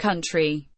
country.